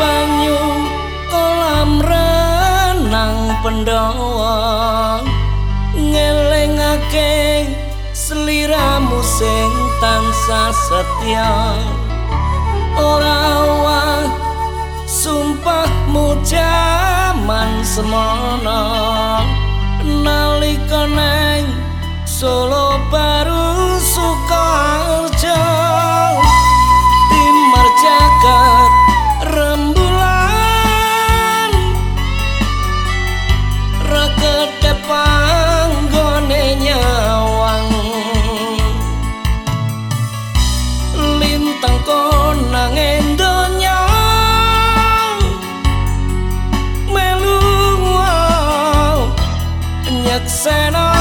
banyu kolam renang pendawa ngelingake seliramu sing tansah setia ora wae sumpahmu jaman semono nalika nek Santa.